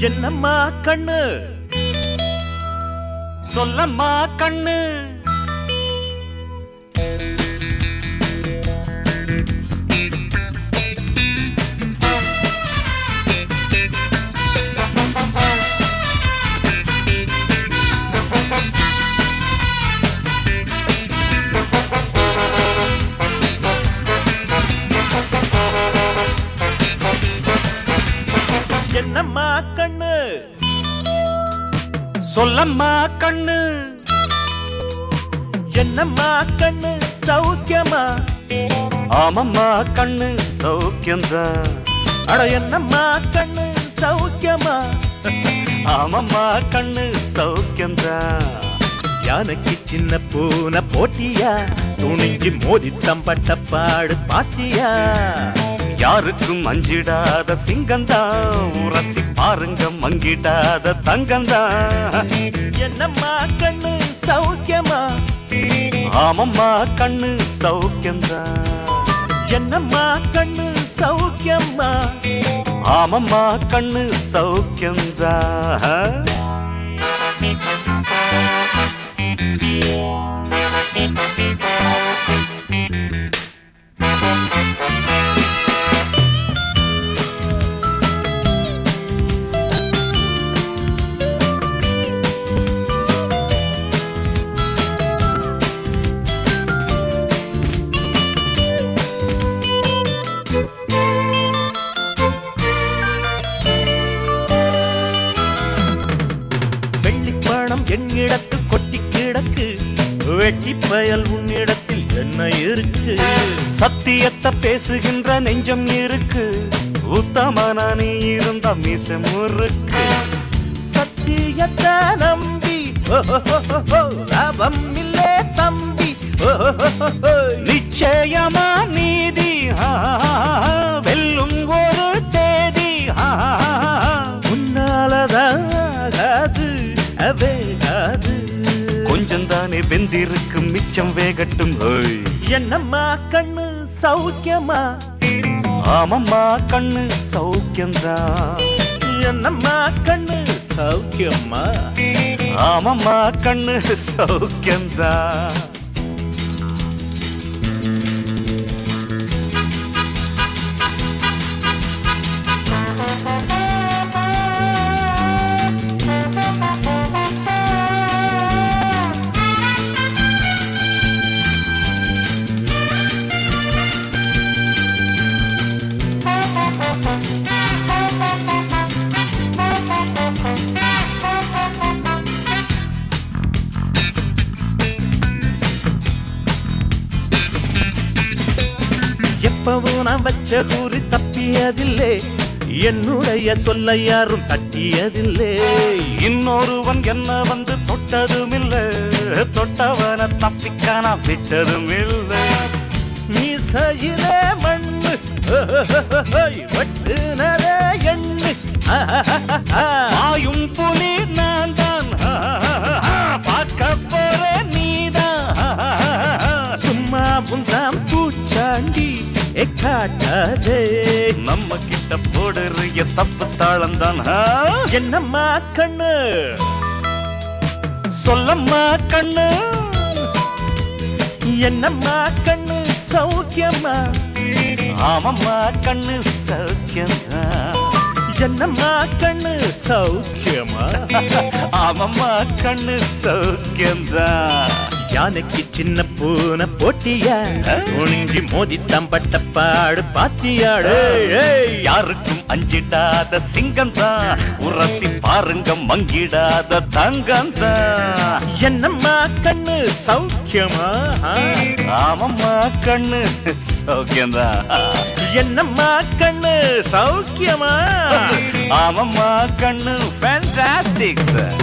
என்னம்மா கண்ணு? சொல்லம்மா கண்ணு. சொல்லம்மா கண்ணு. சொல்லம்மா கண்ணு. என்னம்மா கண்ணு? சௌக்கியமா? ஆமம்மா கண்ணு சௌக்கியம்தான். அட என்னம்மா கண்ணு? சௌக்கியமா? ஆமம்மா கண்ணு சௌக்கியம்தான். யானைக்கு சின்ன பூனை போட்டியா? துணிஞ்சு மோதி தம்பட்ட பாடு பாத்தியா? யாருக்கும் அஞ்சிடாத சிங்கந்தா உரசி பாருங்க மங்கிடாத தங்கந்தா என்னம்மா கண்ணு சௌக்கியமா? ஆமம்மா கண்ணு சௌக்கியந்தா என்னம்மா கண்ணு சௌக்கியம்மா ஆமம்மா கண்ணு சௌக்கியந்தா வெள்ளிப்பணம் என்னிடத்து கொட்டி கிடக்கு. வெட்டி பயல் உன்னிடத்தில் என்ன இருக்கு? சத்தியத்தை பேசுகின்ற நெஞ்சம் இருக்கு. உத்தமனா நீ இருந்த மீசம் இருக்கு சத்தியத்தை நம்பி லாபம் இல்லே தம்பி. ஓஹோஹோஹோ, நிச்சயமா கொஞ்சம் தானே வெந்திருக்கும் மிச்சம் வேகட்டும். என்னம்மா கண்ணு சௌக்கியமா? ஆமம்மா கண்ணு சௌக்கியம்தான் என்னம்மா கண்ணு சௌக்கியமா? ஆமம்மா கண்ணு சௌக்கியம்தான் எப்பவும் நான் வச்ச கூறி தப்பியதில்லை. என்னுடைய சொல்ல யாரும் தட்டியதில்லை. இன்னொருவன் என்ன வந்து தொட்டதும் இல்லை தொட்டவனை தப்பிக்க நான் விட்டதும் இல்லை மீசையிலே மண்ணு வெட்டுனதே எண்ணு. ஆயும் புலி நான் எக்காட்டாதே நம்ம கிட்ட போடுறிய தப்பு தாளம் தான் என்னம்மா கண்ணு? சொல்லம்மா கண்ணு? என்னம்மா கண்ணு சௌக்கியமா? ஆமம்மா கண்ணு சௌக்கியமா? என்னம்மா கண்ணு சௌக்கியமா? ஆமம்மா கண்ணு சௌக்கியம்தான். யானைக்கு சின்ன பூனை போட்டியா? துணிஞ்சி மோதி தம்பட்ட பாடு பாத்தியாடு யாருக்கும் அஞ்சிடாத சிங்கம் தான் உரசி பாருங்க மங்கிடாத தங்கம் தான் என்னம்மா கண்ணு சௌக்கியமா? ஆமம்மா கண்ணு. சௌக்கியம்தான் என்னம்மா கண்ணு சௌக்கியமா? ஆமம்மா கண்ணு. Fantastic sir